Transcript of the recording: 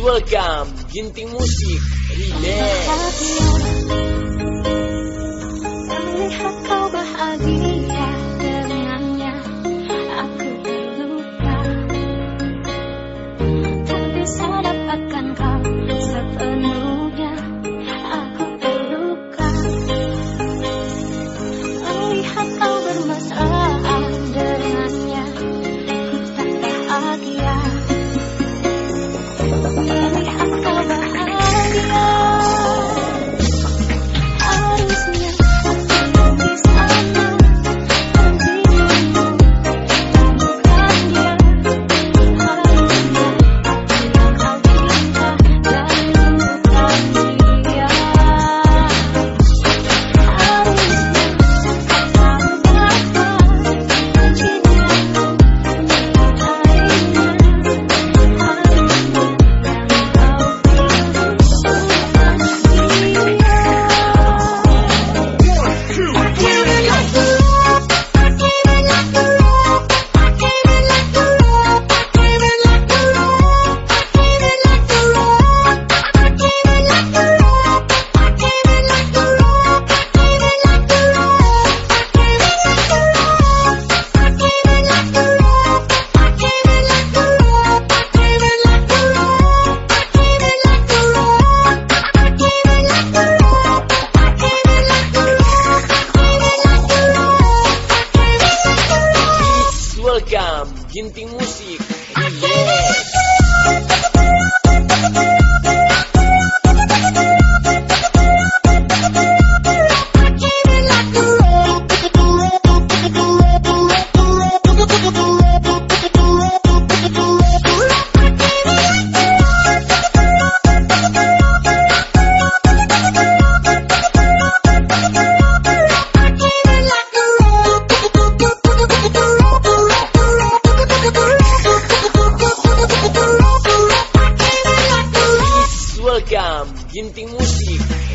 welcome Ginting Musik Relax. Melihat kau Ginting Musik